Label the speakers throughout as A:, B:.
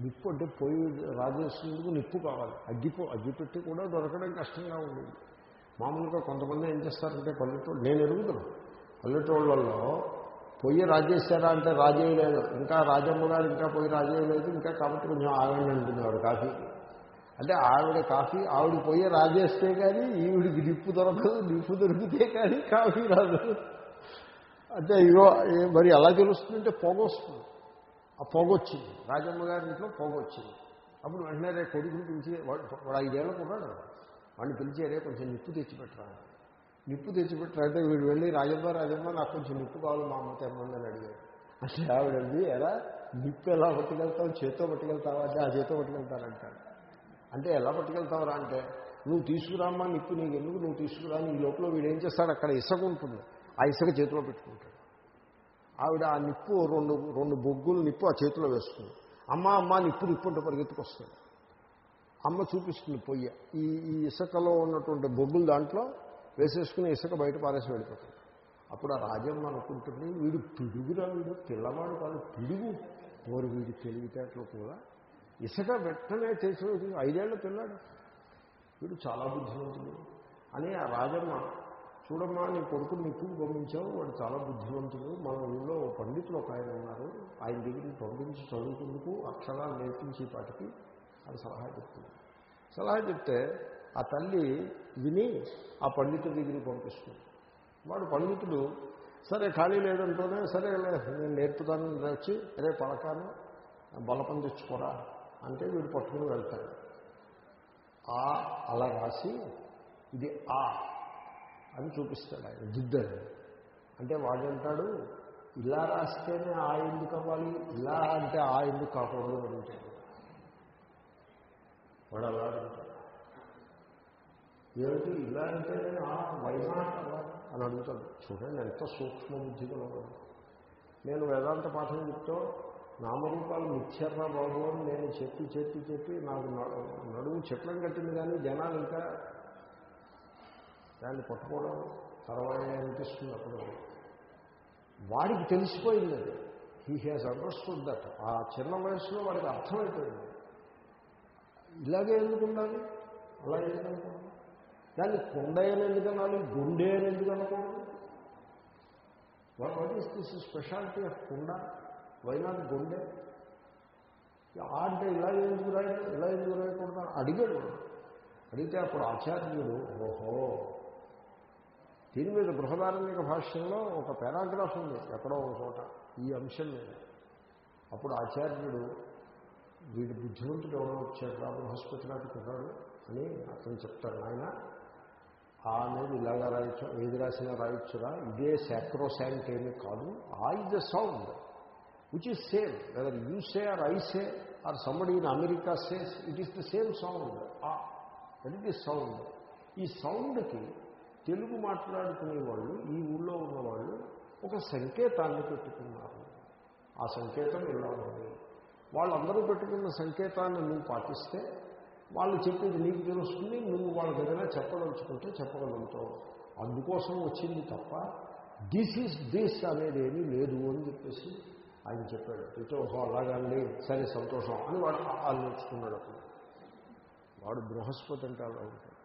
A: నిప్పు అంటే పొయ్యి రాజేసినందుకు నిప్పు కావాలి. అగ్గిపో అగ్గిపెట్టి కూడా దొరకడం కష్టంగా ఉండేది మామూలుగా కొంతమంది ఏం చేస్తారంటే పల్లెటూళ్ళు నేను ఎరుగుతాను పల్లెటూళ్ళల్లో పొయ్యి రాజేశారా అంటే రాజేయలేదు ఇంకా రాజమ్మ గారు ఇంకా పొయ్యి రాజేయలేదు ఇంకా కాబట్టి కొంచెం ఆగండి అంటుంది ఆవిడ అంటే ఆవిడ కాఫీ ఆవిడ పొయ్యి రాజేస్తే కానీ ఈవిడికి నిప్పు దొరకదు నిప్పు దొరికితే కానీ కాఫీ రాదు. అంటే ఇగో మరి ఎలా తెలుస్తుందంటే పొగ వస్తుంది. ఆ పొగొచ్చింది. రాజమ్మ గారి ఇంట్లో పొగొచ్చింది. అప్పుడు వెంటనే రే కొడుకుని పిలిచి వాడు వాడు ఐదేళ్ళు కూడా వాడిని పిలిచేరే కొంచెం నిప్పు తెచ్చిపెట్టరా. నిప్పు తెచ్చిపెట్టరా అంటే వీడు వెళ్ళి రాజమ్మ రాజమ్మ నాకు కొంచెం నిప్పు కావాలి మా అమ్మ తెమ్మంది అని అడిగాడు. అంటే ఆవిడండి ఎలా? నిప్పు ఎలా పట్టుకెళ్తావు? చేత్తో పట్టుకెళ్తావా? అంటే ఆ చేత్తో పట్టుకెళ్తానంటాడు. అంటే ఎలా పట్టుకెళ్తావురా అంటే నువ్వు తీసుకురామ్మా నిప్పు నీకు ఎందుకు నువ్వు తీసుకురా నీ లోపల వీడు ఏం చేస్తాడు? అక్కడ ఇసుక ఉంటుంది. ఆ ఇసుక చేతిలో పెట్టుకుంటాడు. ఆవిడ ఆ నిప్పు రెండు రెండు బొగ్గులు నిప్పు ఆ చేతిలో వేస్తుంది. అమ్మ అమ్మ నిప్పు నిప్పు అంటే పరిగెత్తుకొస్తుంది. అమ్మ చూపిస్తుంది పొయ్య. ఈ ఈ ఇసుకలో ఉన్నటువంటి బొగ్గులు దాంట్లో వేసేసుకుని ఇసుక బయట పారేసి వెళ్ళిపోతుంది. అప్పుడు ఆ రాజమ్మ అనుకుంటుంది వీడు పిడుగురా వీడు పిల్లవాడు కాదు పిడుగు. ఓరు వీడి తెలివితేటలు కూడా. ఇసుక వెంటనే చేసేది ఐదేళ్ళ పిల్లాడు. వీడు చాలా బుద్ధిమంతుడు అని ఆ రాజమ్మ చూడమ్మా నీ కొడుకుని నిప్పు పంపించావు వాడు చాలా బుద్ధిమంతుడు. మన ఊళ్ళో పండితులు ఒక ఆయన ఉన్నారు. ఆయన దగ్గరికి పంపించి చదువుకుందుకు అక్షరాలు నేర్పించి పాటికి అది సలహా చెప్తుంది. సలహా చెప్తే ఆ తల్లి విని ఆ పండితుడి దగ్గరికి పంపిస్తుంది. వాడు పండితుడు సరే ఖాళీ లేదంటూనే సరే నేను నేర్పుతాను వచ్చి రే పలకాను బలపం తెచ్చుకోరా అంటే వీడు పట్టుకుని వెళ్తాడు. ఆ అలా రాసి ఇది ఆ అని చూపిస్తాడు ఆయన దిద్దని అంటే వాడంటాడు ఇలా రాస్తేనే ఆ ఎందుకు అవ్వాలి? ఇలా అంటే ఆ ఎందుకు కాకూడదు అడుగుతాడు. వాడు అలా అడుగుతాడు. ఏమిటి? ఇలా అంటే ఆ వైనాట్ అని అడుగుతాడు. చూడండి ఎంత సూక్ష్మ బుద్ధి కలవాడు నేను వేదాంత పాఠం చెప్తూ నామరూపాలు మిథ్యర్రా బాబు అని నేను చెప్పి చెప్పి చెప్పి నాకు నడు- నడుము చెట్లం కట్టింది కానీ జనాలు ఇంకా దాన్ని పట్టుకోవడం తర్వాత అనిపిస్తుంది అప్పుడు. వాడికి తెలిసిపోయింది అది. హీ హ్యాస్ అండర్స్టూడ్ దట్ ఆ చిన్న వయసులో వాడికి అర్థమైపోయింది. ఇలాగే ఎందుకు ఉండాలి? అలా ఎందుకు అనుకోండి దాన్ని కొండ అని ఎందుకు అనాలి? గుండె అని ఎందుకు అనకూడదు what is this speciality of కుండ? వైనాట్ గుండె? అంటే ఇలా ఎందుకు రాయడం? ఇలా ఎందుకు రాయకూడదు? అడిగాడు అడిగితే అప్పుడు ఆచార్యుడు ఓహో దీని మీద బృహదారణ్యక భాష్యంలో ఒక పారాగ్రాఫ్ ఉంది ఎక్కడో ఒక చోట. ఈ అంశం మీద. అప్పుడు ఆచార్యుడు వీడు బుద్ధిమంతుడు ఎవరో వచ్చాడు రా బృహస్పతినాథ్ కుర్రాడు అని అతను చెప్తాడు ఆయన ఆ అనేది ఇలాగా రాయొచ్చు ఏది రాసినా రాయొచ్చురా. ఇదే శాక్రోశాంట్ ఏమీ కాదు. ఆ is the sound which is same whether you say or I say or somebody in America says it is the same sound ఆ దట్ ఇస్ ది సౌండ్ ఈ సౌండ్కి తెలుగు మాట్లాడుకునే వాళ్ళు ఈ ఊళ్ళో ఉన్నవాళ్ళు ఒక సంకేతాన్ని పెట్టుకున్నారు. ఆ సంకేతం ఇలా ఉంది. వాళ్ళందరూ పెట్టుకున్న సంకేతాన్ని నువ్వు పాటిస్తే వాళ్ళు చెప్పేది నీకు తెలుస్తుంది నువ్వు వాళ్ళకి ఏదైనా చెప్పదలుచుకుంటే చెప్పగలుగుతావు. అందుకోసం వచ్చింది తప్ప దిస్ ఈజ్ దిస్ అనేది ఏమీ లేదు అని చెప్పేసి ఆయన చెప్పాడు. అయితే అలాగండి సరే సంతోషం అని వాడు ఆలోచుకున్నాడు అప్పుడు. వాడు బృహస్పతి అంటే అలా ఉంటాడు.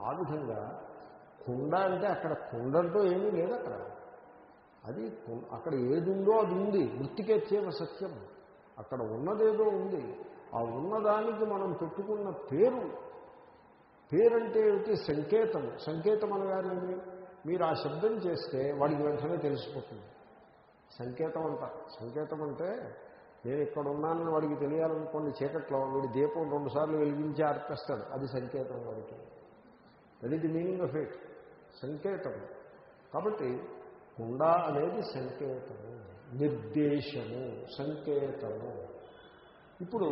A: ఆ విధంగా కుండ అంటే అక్కడ కుండంతో ఏమీ లేదు అక్కడ. అది అక్కడ ఏది ఉందో అది ఉంది. వృత్తికెచ్చేవ సత్యం. అక్కడ ఉన్నదేదో ఉంది. ఆ ఉన్నదానికి మనం పెట్టుకున్న పేరు. పేరంటే ఏమిటి? సంకేతం. సంకేతం అనగానేమి? మీరు ఆ శబ్దం చేస్తే వాడికి వెంటనే తెలిసిపోతుంది. సంకేతం అంటారు సంకేతం అంటే నేను ఇక్కడ ఉన్నానని వాడికి తెలియాలనుకోండి చీకట్లో వీడి దీపం రెండుసార్లు వెలిగించి అర్పిస్తాడు అది సంకేతం వాడికి. That is the meaning of it సంకేతం. కాబట్టి కుండ అనేది సంకేతము నిర్దేశము సంకేతము. ఇప్పుడు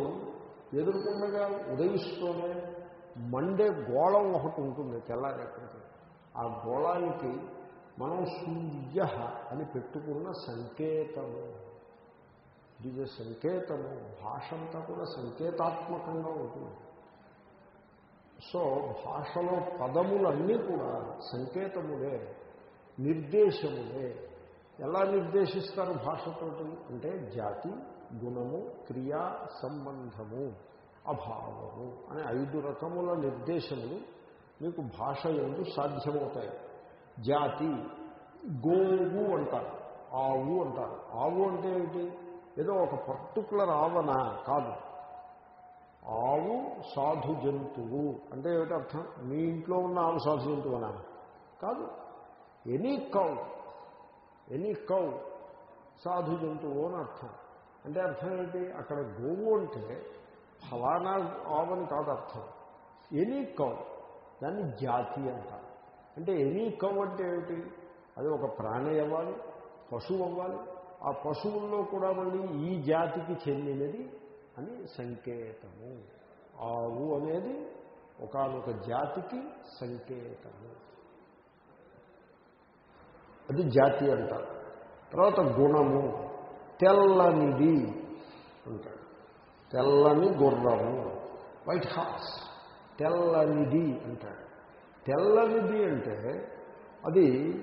A: ఎదురుకుండగా ఉదయిస్తూనే మండే గోళం ఒకటి ఉంటుంది తెల్లారేపటికి. ఆ గోళానికి మనం సూర్య అని పెట్టుకున్న సంకేతము. ఇది సంకేతము. భాష అంతా కూడా సంకేతాత్మకంగా ఉంటుంది. సో భాషలో పదములన్నీ కూడా సంకేతములే నిర్దేశములే. ఎలా నిర్దేశిస్తారు భాషతోటి? అంటే జాతి గుణము క్రియా సంబంధము అభావము అనే ఐదు రకముల నిర్దేశములు మీకు భాష ఎందు సాధ్యమవుతాయి. జాతి గోవు అంటారు ఆవు అంటారు. ఆవు అంటే ఏమిటి? ఏదో ఒక పర్టికులర్ ఆవన కాదు. ఆవు సాధు జంతువు. అంటే ఏమిటి అర్థం? మీ ఇంట్లో ఉన్న ఆవు సాధు జంతువునా? కాదు. ఎనీ కౌ ఎనీ కౌ సాధు జంతువు అని అర్థం. అంటే అర్థం ఏంటి అక్కడ గోవు అంటే ఫలానా ఆవని కాదు అర్థం. ఎనీ కౌ దాన్ని జాతి అంటారు. అంటే ఎనీ కౌ అంటే ఏమిటి? అది ఒక ప్రాణి అవ్వాలి పశువు అవ్వాలి. ఆ పశువుల్లో కూడా మళ్ళీ ఈ జాతికి చెందినది అని సంకేతము. ఆవు అనేది ఒకనొక జాతికి సంకేతము. అది జాతి అంటారు తర్వాత గుణము తెల్లనిది అంటాడు. తెల్లని గుర్రము వైట్ హార్స్ తెల్లనిది అంటాడు. తెల్లనిది అంటే అది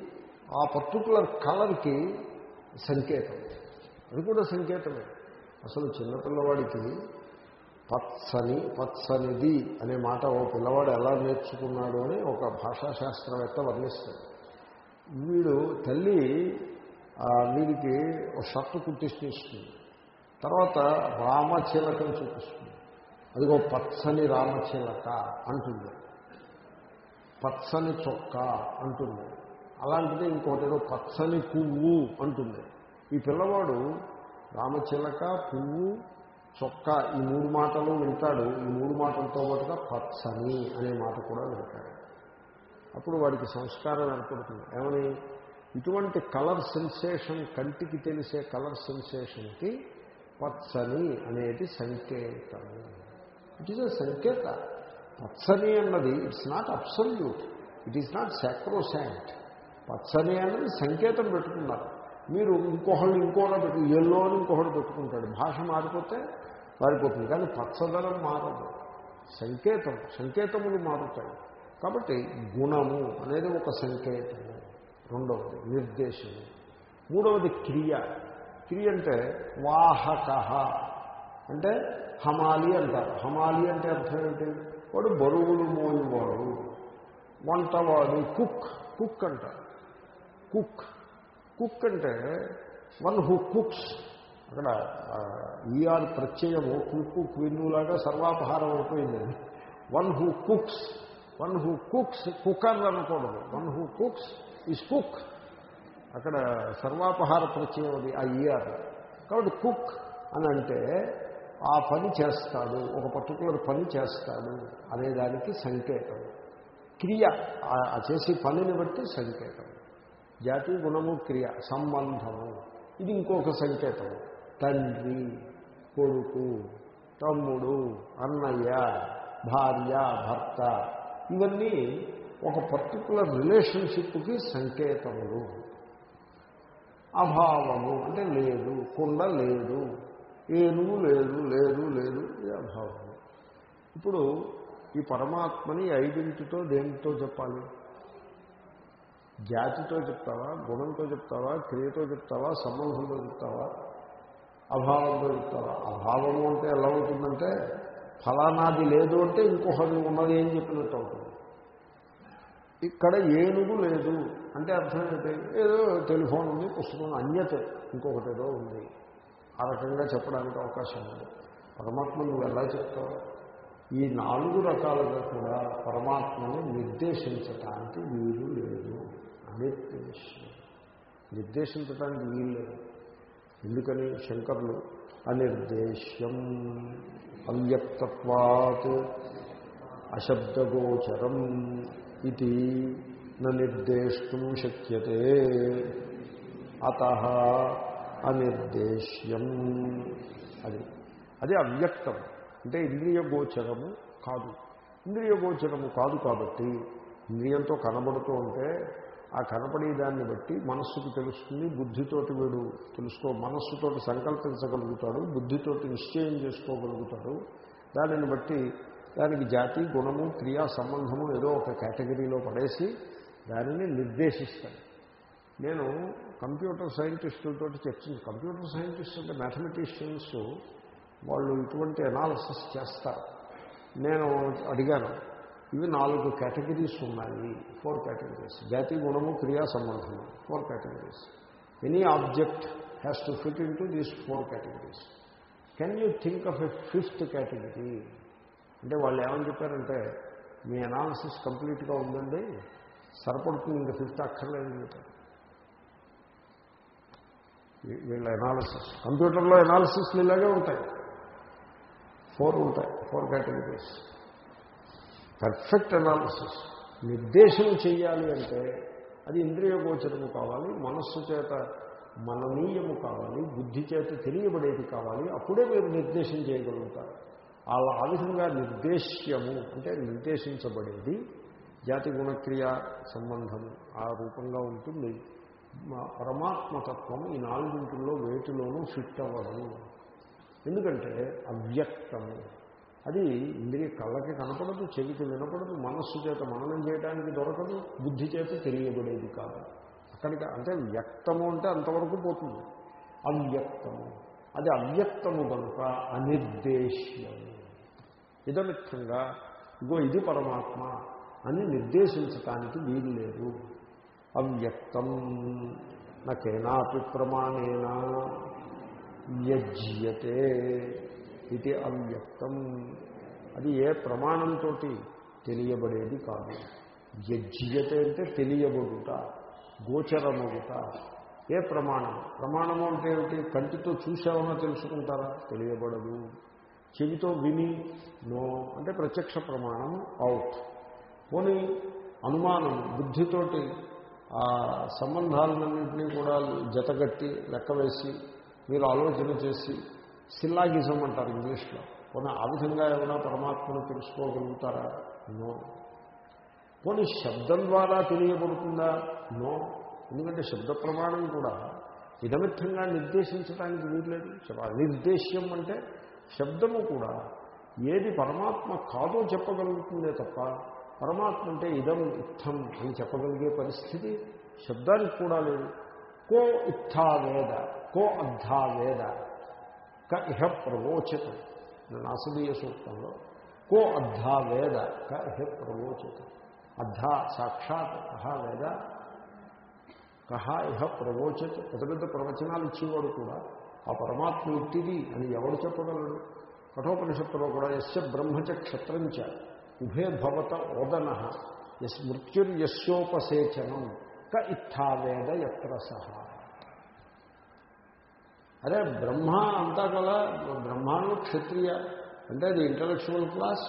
A: ఆ పర్టికులర్ కలర్కి సంకేతం. అది కూడా సంకేతమే. అసలు చిన్నపిల్లవాడికి పచ్చని పచ్చనిది అనే మాట ఓ పిల్లవాడు ఎలా నేర్చుకున్నాడు అని ఒక భాషాశాస్త్రవేత్త వర్ణిస్తాడు. వీడు తల్లి వీడికి ఒక షర్టు కుట్టిస్తూ ఇస్తుంది తర్వాత రామచిలకని చూపిస్తుంది అదిగో పచ్చని రామచిలక అంటుంది. పచ్చని చొక్క అంటుంది. అలాంటిది ఇంకోటి ఏదో పచ్చని పువ్వు అంటుంది. ఈ పిల్లవాడు రామచిలక పువ్వు చొక్క ఈ మూడు మాటలు వింటాడు. ఈ మూడు మాటలతో పాటుగా పచ్చని అనే మాట కూడా వింటాడు. అప్పుడు వాడికి సంస్కారం ఏర్పడుతుంది. ఏమని? ఇటువంటి కలర్ సెన్సేషన్ కంటికి తెలిసే కలర్ సెన్సేషన్కి పచ్చని అనేది సంకేతము. ఇట్ ఈజ్ అ సంకేత. పచ్చని అన్నది it's not absolute it is not sacrosanct పచ్చని అన్నది సంకేతం పెట్టుకున్నారు. మీరు ఇంకొకళ్ళు ఇంకోటి పెట్టు ఎల్లో అని ఇంకొకటి పెట్టుకుంటాడు. భాష మారిపోతే మారిపోతుంది. కానీ పచ్చదనం మారదు. సంకేతం సంకేతములు మారుతాయి. కాబట్టి గుణము అనేది ఒక సంకేతము. రెండవది నిర్దేశము. మూడవది క్రియ. క్రియ అంటే వాహక. అంటే హమాలి అంటారు. హమాలి అంటే అర్థం ఏంటి? వాడు బరువులు మోయువాడు. వంటవాడు కుక్. కుక్ అంటారు. కుక్. కుక్ అంటే వన్ హూ కుక్స్. అక్కడ ఈఆర్ ప్రత్యయము కుక్కు క్విన్నులాగా సర్వాపహారం అయిపోయింది. One who cooks. One who cooks cooker అనకూడదు. One who cooks is cook. అక్కడ సర్వాపహార ప్రత్యయం అది ఆ ఈఆర్ కాబట్టి కుక్ అని అంటే ఆ పని చేస్తాడు ఒక పర్టికులర్ పని చేస్తాడు అనేదానికి సంకేతం. క్రియ ఆ చేసే పనిని బట్టి సంకేతం. జాతి గుణము క్రియ సంబంధము. ఇది ఇంకొక సంకేతం. తండ్రి కొడుకు తమ్ముడు అన్నయ్య భార్య భర్త. ఇవన్నీ ఒక పర్టికులర్ రిలేషన్షిప్కి సంకేతములు. అభావము అంటే లేదు కుండ లేదు ఏనుగు లేదు లేదు లేదు ఇది అభావము. ఇప్పుడు ఈ పరమాత్మని ఐడెంటిటీతో దేనితో చెప్పాలి? జాతితో చెప్తావా గుణంతో చెప్తావా క్రియతో చెప్తావా సంబంధంతో చెప్తావా అభావంతో చెప్తావా? అభావము అంటే ఎలా ఉంటుందంటే ఫలానాది లేదు అంటే ఇంకొకటి ఉన్నది ఏం చెప్పినట్టు అవుతుంది. ఇక్కడ ఏనుగు లేదు అంటే అర్థం ఏంటి? ఏదో టెలిఫోన్ ఉంది పుస్తకం అన్యత ఇంకొకటి ఏదో ఉంది. ఆ రకంగా చెప్పడానికి అవకాశం ఉంది పరమాత్మ నువ్వు ఎలా చెప్తావు? ఈ నాలుగు రకాలుగా కూడా పరమాత్మని నిర్దేశించటానికి వీలు లేదు. అనిర్దేశం. నిర్దేశించటానికి వీలు లేదు. ఎందుకని? శంకరులు అనిర్దేశ్యం అవ్యక్తత్వాత్ అశబ్దగోచరం ఇది నిర్దేష్టం శక్యతే. అత అనిర్దేశ్యం. అది. అది అవ్యక్తం. అంటే ఇంద్రియ గోచరము కాదు. ఇంద్రియ గోచరము కాదు కాబట్టి ఇంద్రియంతో కనబడుతూ ఉంటే ఆ కనపడే దాన్ని బట్టి మనస్సుకు తెలుస్తుంది బుద్ధితోటి వీడు తెలుసుకో మనస్సుతోటి సంకల్పించగలుగుతాడు బుద్ధితోటి నిశ్చయం చేసుకోగలుగుతాడు. దానిని బట్టి దానికి జాతి గుణము క్రియా సంబంధము ఏదో ఒక కేటగిరీలో పడేసి దానిని నిర్దేశిస్తాడు. నేను కంప్యూటర్ సైంటిస్టులతో చర్చించి కంప్యూటర్ సైంటిస్ట్ అంటే మ్యాథమెటిషియన్స్ వాళ్ళు ఇటువంటి అనాలిసిస్ చేస్తారు. నేను అడిగాను ఇవి నాలుగు కేటగిరీస్ ఉన్నాయి ఫోర్ కేటగిరీస్ జాతి గుణము క్రియా సంబంధము four categories any object has to fit into these four categories can you think of a fifth category అంటే వాళ్ళు ఏమని చెప్పారంటే మీ అనాలిసిస్ కంప్లీట్గా ఉందండి సరిపడుతుంది ఇంకా ఫిఫ్త్ అక్కర్లేదని చెప్పారు. వీళ్ళ అనాలిసిస్ కంప్యూటర్లో అనాలిసిస్లు ఇలాగే ఉంటాయి. ఫోర్ ఉంటాయి ఫోర్ కేటగిరీస్. Perfect analysis. నిర్దేశం చేయాలి అంటే అది ఇంద్రియ గోచరము కావాలి మనస్సు చేత మననీయము కావాలి బుద్ధి చేత తెలియబడేది కావాలి అప్పుడే మీరు నిర్దేశం చేయగలుగుతారు. అలా ఆ విధంగా నిర్దేశ్యము అంటే నిర్దేశించబడేది జాతి గుణక్రియ సంబంధము ఆ రూపంగా ఉంటుంది. మా- పరమాత్మతత్వం ఈ నాలుగింటిలో వేటిలోనూ ఫిట్ అవ్వదు. ఎందుకంటే అవ్యక్తము అది ఇంద్రియ కళ్ళకి కనపడదు చెవికి వినపడదు మనస్సు చేత మననం చేయడానికి దొరకదు బుద్ధి చేత తెలియబడేది కాదు. అక్కడికి అంటే వ్యక్తము అంటే అంతవరకు పోతుంది. అవ్యక్తము. అది అవ్యక్తము కనుక అనిర్దేశ్యము. ఇదమిత్తంగా ఇగో ఇది పరమాత్మ అని నిర్దేశించటానికి వీలు లేదు. అవ్యక్తం. నకేనాపి ప్రమాణేనా. యజ్యతే ఇది అవ్యక్తం. అది ఏ ప్రమాణంతో తెలియబడేది కాదు. యజ్యతే అంటే తెలియబడుట గోచరమగుట. ఏ ప్రమాణం? ప్రమాణము అంటే ఏమిటి? కంటితో చూసామన్నా తెలుసుకుంటారా? తెలియబడదు. చెవితో విని నో. అంటే ప్రత్యక్ష ప్రమాణం అవుట్. పోనీ అనుమానం బుద్ధితోటి ఆ సంబంధాలన్నింటినీ కూడా జతగట్టి లెక్క వేసి మీరు ఆలోచన చేసి సిల్లాగిజం అంటారు ఇంగ్లీష్లో. పోనీ ఆ విధంగా ఏమైనా పరమాత్మను తెలుసుకోగలుగుతారా? నో. పోనీ శబ్దం ద్వారా తెలియబడుతుందా? నో. ఎందుకంటే శబ్ద ప్రమాణం కూడా ఇదమిత్తంగా నిర్దేశించడానికి వీల్లేదు. నిర్దేశ్యం అంటే శబ్దము కూడా ఏది పరమాత్మ కాదో చెప్పగలుగుతుందే తప్ప పరమాత్మ అంటే ఇదం ఇత్థం అని చెప్పగలిగే పరిస్థితి శబ్దానికి కూడా లేదు. కో ఇత్థా వేద. కో అద్ధా వేద క ఇహ ప్రవోచత. నాసదీయ సూక్తంలో. కో అద్ధా వేద క ఇహ ప్రవోచత. అద్ధా సాక్షాత్ కహ వేద. కహ ఇహ ప్రవోచత్. పెద్ద పెద్ద ప్రవచనాలు ఇచ్చేవాడు కూడా. ఆ పరమాత్మ ఇట్టిది అని ఎవడు చెప్పగలడు? కఠోపనిషత్తులో కూడా ఎస్య బ్రహ్మచ క్షత్రంచ. ఉభే భవత ఓదన. యస్ మృత్యుర్యస్యోపసేచనం. క ఇత్థావేద ఎత్ర సహా. అరే బ్రహ్మ అంతా కదా బ్రహ్మాను క్షత్రియ. అంటే అది intellectual class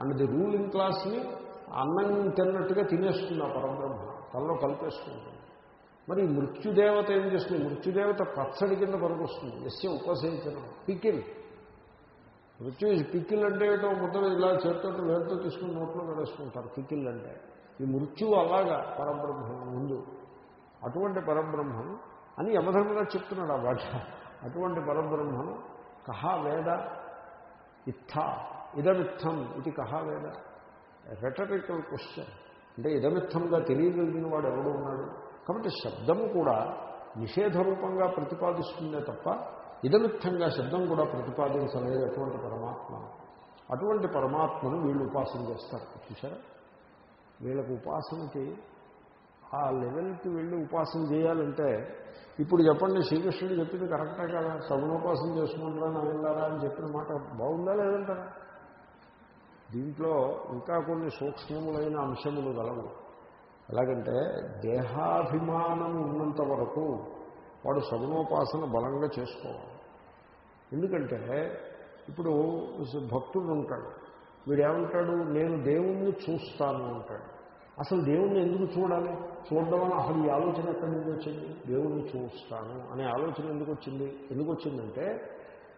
A: and the ruling క్లాస్ని అన్నం తిన్నట్టుగా తినేస్తుంది ఆ పరబ్రహ్మ. తనలో కలిపేసుకుంటుంది మరి మృత్యుదేవత ఏం చేస్తుంది? మృత్యుదేవత పచ్చడి కింద పనికొస్తుంది ఎస్య ఉపసేచనం పికిల్. మృత్యు పికిల్ అంటే ఏటో మొత్తం ఇలా చేతితో వేరుతో తీసుకుని నోట్లో పడేసుకుంటారు పికిల్ అంటే ఈ మృత్యువు అలాగా పరబ్రహ్మం ముందు. అటువంటి పరబ్రహ్మం అని యమధర్మరాజు చెప్తున్నాడు ఆ భాష అటువంటి పరబ్రహ్మను కహా వేద ఇత్థ ఇదమిత్థం ఇది కహా వేద. రెటరికల్ క్వశ్చన్ అంటే ఇదమిత్థంగా తెలియగలిగిన వాడు ఎవడు ఉన్నాడు? కాబట్టి శబ్దము కూడా నిషేధ రూపంగా ప్రతిపాదిస్తుందే తప్ప ఇదమిత్థంగా శబ్దం కూడా ప్రతిపాదించలేదు అటువంటి పరమాత్మ. అటువంటి పరమాత్మను వీళ్ళు ఉపాసన చేస్తారు. చూసారా వీళ్ళకు ఉపాసనకి ఆ లెవెల్కి వెళ్ళి ఉపాసన చేయాలంటే ఇప్పుడు చెప్పండి శ్రీకృష్ణుడు చెప్పింది కరెక్టా కదా సగుణోపాసన చేసుకుంటారా వెళ్ళారా అని చెప్పిన మాట బాగుందా లేదంటారా? దీంట్లో ఇంకా కొన్ని సూక్ష్మములైన అంశములు గలవు. ఎలాగంటే దేహాభిమానం ఉన్నంత వరకు వాడు సగుణోపాసన బలంగా చేసుకోవాలి. ఎందుకంటే ఇప్పుడు భక్తుడు ఉంటాడు. వీడేమంటాడు? నేను దేవుణ్ణి చూస్తాను అంటాడు. అసలు దేవుణ్ణి ఎందుకు చూడాలి? చూడడం వల్ల అసలు ఈ ఆలోచన ఎక్కడి నుంచి వచ్చింది? దేవుణ్ణి చూస్తాను అనే ఆలోచన ఎందుకు వచ్చింది? ఎందుకు వచ్చిందంటే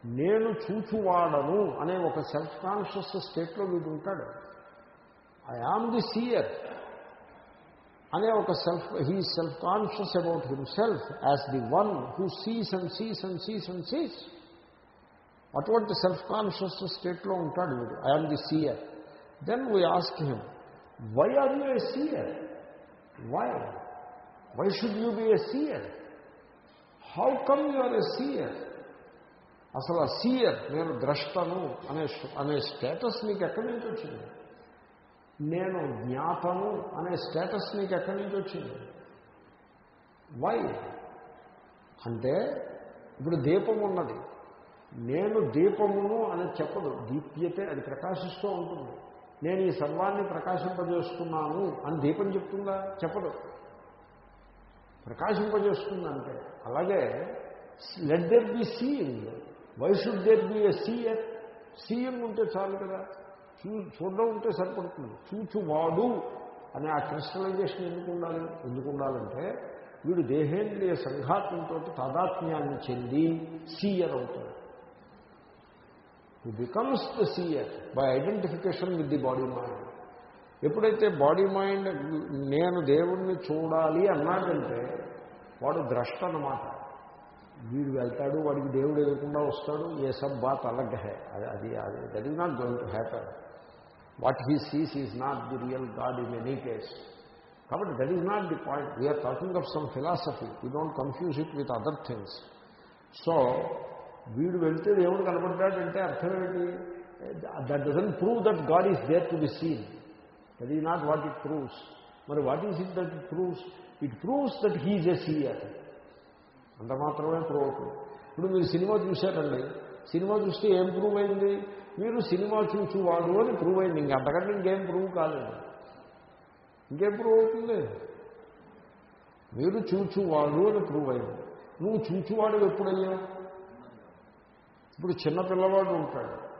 A: నేను చూచువాడను అనే ఒక సెల్ఫ్ కాన్షియస్ స్టేట్లో వీడు ఉంటాడు. ఐ ఆమ్ ది సీయర్ అనే ఒక self he self conscious about himself as the one who sees and sees and sees and sees అటువంటి సెల్ఫ్ కాన్షియస్ స్టేట్లో ఉంటాడు వీడు. I am the seer then we ask him why are you a seer why why should you be a seer how come you are a seer అసలు ఆ seer నేను ద్రష్టను అనే అనే status నీకు ఎక్కడి నుంచి వచ్చింది? నేను జ్ఞాతను అనే స్టేటస్ నీకు ఎక్కడి నుంచి వచ్చింది? వై అంటే ఇప్పుడు దీపం ఉన్నది. నేను దీపమును అని చెప్పదు. దీప్యతే అది ప్రకాశిస్తూ ఉంటుంది. నేను ఈ సర్వాన్ని ప్రకాశింపజేస్తున్నాను అని దీపం చెప్తుందా? చెప్పదు. ప్రకాశింపజేస్తుందంటే అలాగే let there be seeing why should there be a seer seeing ఉంటే చాలు కదా. చూ చూడడం ఉంటే సరిపడుతుంది. చూచువాడు అనే ఆ క్రిస్టలైజేషన్ ఎందుకు ఉండాలి? ఎందుకు ఉండాలంటే వీడు దేహేంద్రియ సంఘాతంతో తాదాత్మ్యాన్ని చెంది సీయర్ అవుతాడు. Who becomes the seer by identification with the body mind ఎప్పుడైతే బాడీ మైండ్ నేను దేవుణ్ణి చూడాలి అన్నాడంటే వాడు ద్రష్ట అన్నమాట వీడు వెళ్తాడు వాడికి దేవుడు ఎదురకుండా వస్తాడు ఏ సబ్ బాత్ అలగ్ హే అది అది అది that is not going to happen what he sees is not the real God in any case కాబట్టి that is not the point we are talking of some philosophy we don't confuse it with other things so వీడు వెళ్తే దేవుడు కనపడ్డాడంటే అర్థం ఏంటి? That doesn't prove that God is there to be seen that is not what it proves మరి what is it that it proves it proves that he's a seer అంత మాత్రమే prove అవుతుంది. ఇప్పుడు మీరు సినిమా చూశారండి. సినిమా చూస్తే ఏం prove అయింది? మీరు సినిమా చూసేవాడు అని ప్రూవ్ అయింది. ఇంక అంతకంటే ఇంకేం ప్రూవ్ కాలేదు. ఇంకేం ప్రూవ్ అవుతుంది? మీరు చూచువాడు అని ప్రూవ్ అయింది. నువ్వు చూచువాడు ఎప్పుడయ్యావు ఇప్పుడు చిన్న పిల్లవాడు ఉంటాడు.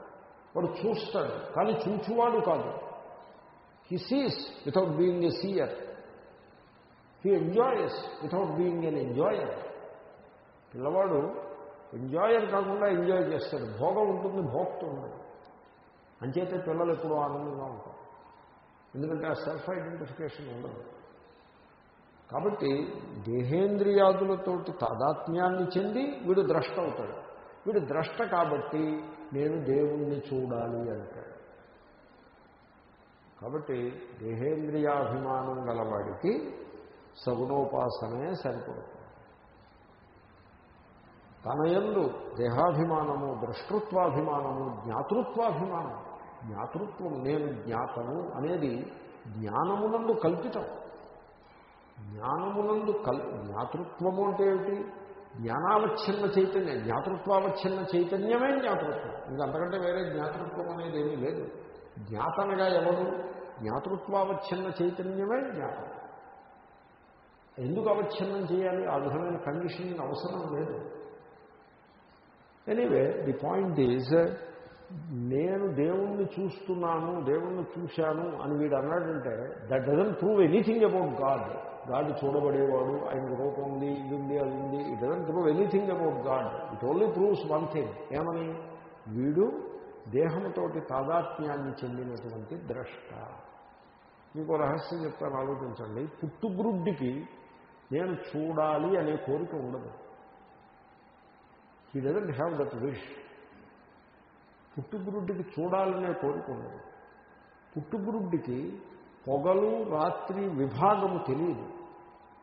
A: వాడు చూస్తాడు. కానీ చూచువాడు కాదు. He sees without being a seer he enjoys without being an enjoyer పిల్లవాడు ఎంజాయర్ కాకుండా ఎంజాయ్ చేస్తాడు. భోగం ఉంటుంది భోక్త ఉండదు అంచేతే పిల్లలు ఎప్పుడూ ఆనందంగా ఉంటారు. ఎందుకంటే ఆ సెల్ఫ్ ఐడెంటిఫికేషన్ ఉండదు. కాబట్టి దేహేంద్రియాదులతోటి తాదాత్మ్యాన్ని చెంది వీడు ద్రష్ట అవుతాడు. వీడు ద్రష్ట కాబట్టి నేను దేవుణ్ణి చూడాలి అంటాడు. కాబట్టి దేహేంద్రియాభిమానం గలవాడికి సగుణోపాసనే సరిపడుతుంది. తన ఎందు దేహాభిమానము ద్రష్టృత్వాభిమానము జ్ఞాతృత్వాభిమానం జ్ఞాతృత్వం నేను జ్ఞాతము అనేది జ్ఞానమునందు కల్పితం. జ్ఞానమునందు కల్ జ్ఞాతృత్వము అంటే ఏమిటి? జ్ఞానావచ్ఛిన్న చైతన్యం జ్ఞాతృత్వావచ్ఛిన్న చైతన్యమే జ్ఞాతృత్వం. ఇంకా అంతకంటే వేరే జ్ఞాతృత్వం అనేది ఏమీ లేదు. జ్ఞాతనగా ఎవరు? జ్ఞాతృత్వావచ్ఛిన్న చైతన్యమే జ్ఞాతం. ఎందుకు అవచ్ఛిన్నం చేయాలి? ఆ విధమైన కండిషన్ అవసరం లేదు. ఎనీవే ది పాయింట్ ఈజ్ నేను దేవుణ్ణి చూస్తున్నాను దేవుణ్ణి చూశాను అని వీడు అన్నాడంటే that doesn't prove anything about God God చూడబడేవాడు ఆయన రూపం ఉంది ఇది ఉంది అది ఉంది. It doesn't prove anything about God it only proves one thing ఏమని? వీడు దేహంతోటి తాదాత్మ్యాన్ని చెందినటువంటి ద్రష్ట. మీకు రహస్యం చెప్తాను ఆలోచించండి. పుట్టుగ్రుడ్డికి నేను చూడాలి అనే కోరిక ఉండదు. He doesn't have that wish పుట్టుగురుడ్డికి చూడాలనే కోరిక ఉండదు. పుట్టుగురుడ్డికి పొగలు రాత్రి విభాగము తెలియదు.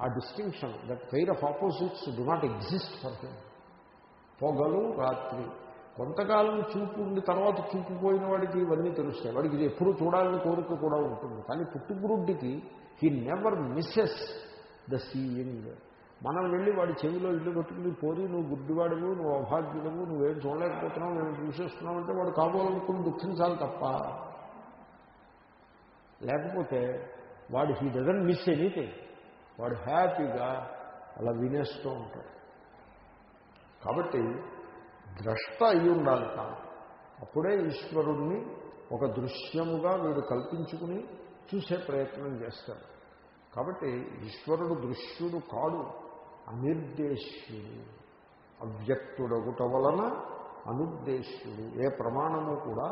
A: ఆ distinction that pair of opposites do not exist for him పొగలు రాత్రి. కొంతకాలం చూపు ఉండి తర్వాత చూపు పోయిన వాడికి ఇవన్నీ తెలుస్తాయి. వాడికి ఇది ఎప్పుడూ చూడాలని కోరిక కూడా ఉంటుంది. కానీ పుట్టుగురుడ్డికి he never misses the seeing మనం వెళ్ళి వాడి చెవిలో ఇల్లు పెట్టుకుని పోరి నువ్వు గుడ్డివాడువు నువ్వు అభాగ్యుడవు నువ్వేం చూడలేకపోతున్నావు నేను చూసేస్తున్నావు అంటే వాడు కాబోలనుకుని దుఃఖించాలి తప్ప. లేకపోతే వాడు హీ డజన్ మిస్ ఎనీథింగ్ వాడు హ్యాపీగా అలా వినేస్తూ ఉంటాడు. కాబట్టి ద్రష్ట అయి ఉండాలి తాను అప్పుడే ఈశ్వరుణ్ణి ఒక దృశ్యముగా వీడు కల్పించుకుని చూసే ప్రయత్నం చేస్తాడు. కాబట్టి ఈశ్వరుడు దృశ్యుడు కాడు అనిర్దేశ్యుడు. అవ్యక్తుడగుట వలన అనుద్దేశ్యుడు ఏ ప్రమాణము కూడా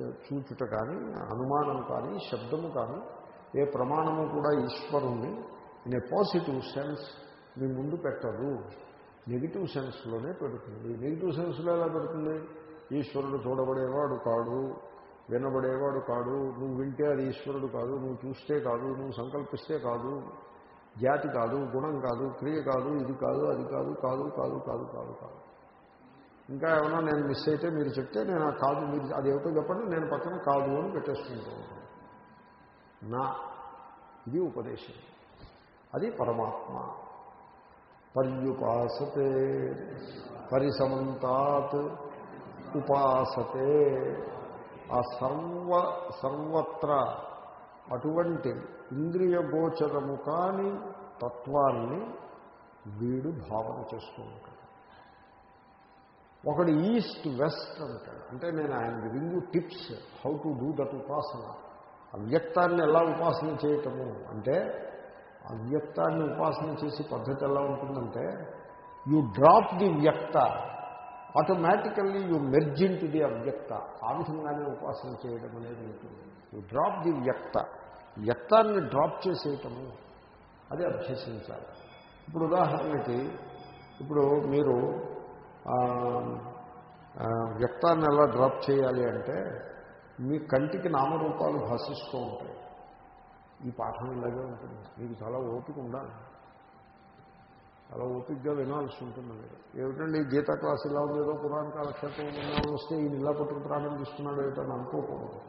A: చూచుట కానీ అనుమానం కానీ శబ్దము కానీ ఏ ప్రమాణము కూడా ఈశ్వరుణ్ణి ఇన్ ఏ పాజిటివ్ సెన్స్ మీ ముందు పెట్టదు. నెగిటివ్ సెన్స్లోనే పెడుతుంది. నెగిటివ్ సెన్స్లో ఎలా పెడుతుంది? ఈశ్వరుడు చూడబడేవాడు కాడు వినబడేవాడు కాడు నువ్వు వింటే అది ఈశ్వరుడు కాదు నువ్వు చూస్తే కాదు నువ్వు సంకల్పిస్తే కాదు జాతి కాదు గుణం కాదు క్రియ కాదు ఇది కాదు అది కాదు కాదు కాదు కాదు కాదు కాదు. ఇంకా ఏమైనా నేను మిస్ అయితే మీరు చెప్తే నేను ఆ కాదు మీరు అదేమిటో చెప్పండి నేను పక్కన కాదు అని పెట్టేసుకుంటూ ఉంటాను నా ఇది ఉపదేశం. అది పరమాత్మ. పర్యుపాసతే పరిసమంతాత్ ఉపాసతే. ఆ సర్వ సర్వత్ర అటువంటి ఇంద్రియగోచరము కాని తత్వాన్ని వీడు భావన చేస్తూ ఉంటాడు. ఒకడు ఈస్ట్ వెస్ట్ అంటాడు. అంటే నేను ఆయన giving tips how to do that ఉపాసన. అవ్యక్తాన్ని ఎలా ఉపాసన చేయటము? అంటే అవ్యక్తాన్ని ఉపాసన చేసే పద్ధతి ఎలా ఉంటుందంటే యు డ్రాప్ ది వ్యక్త automatically you merge in to the అవ్యక్త. ఆ విధంగానే ఉపాసన చేయడం అనేది ఉంటుంది. యు డ్రాప్ ది వ్యక్త. వ్యక్తాన్ని డ్రాప్ చేసేయటము అది అభ్యసించాలి. ఇప్పుడు ఉదాహరణకి ఇప్పుడు మీరు వ్యక్తాన్ని ఎలా డ్రాప్ చేయాలి అంటే మీ కంటికి నామరూపాలు భాషిస్తూ ఉంటాయి. ఈ పాఠం ఇలాగే ఉంటుంది. మీకు చాలా ఓపిక ఉండాలి. చాలా ఓపికగా వినాల్సి ఉంటుంది మీరు. ఏమిటండి? గీతా క్లాస్ ఇలా ఉందేదో ఏదో పురాణ కాలక్షేత్రం వస్తే ఈయన ఇలా పట్టుకు ప్రాణం తీస్తున్నాడు ఏమిటని అనుకోకూడదు.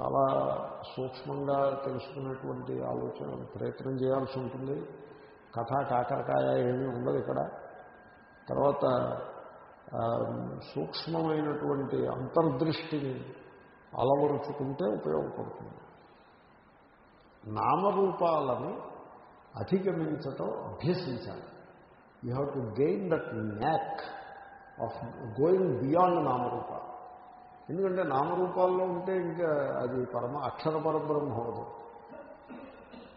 A: చాలా సూక్ష్మంగా తెలుసుకునేటువంటి ఆలోచన ప్రయత్నం చేయాల్సి ఉంటుంది. కథ కాకరకాయ ఏమీ ఉండదు ఇక్కడ. తర్వాత సూక్ష్మమైనటువంటి అంతర్దృష్టిని అలవరుచుకుంటే ఉపయోగపడుతుంది. నామరూపాలను అధిగమించటం అభ్యసించాలి. You have to gain that knack of going beyond నామరూప ఎందుకంటే నామరూపాల్లో ఉంటే ఇంకా అది పరమ అక్షర పరబ్రహ్మ అవదు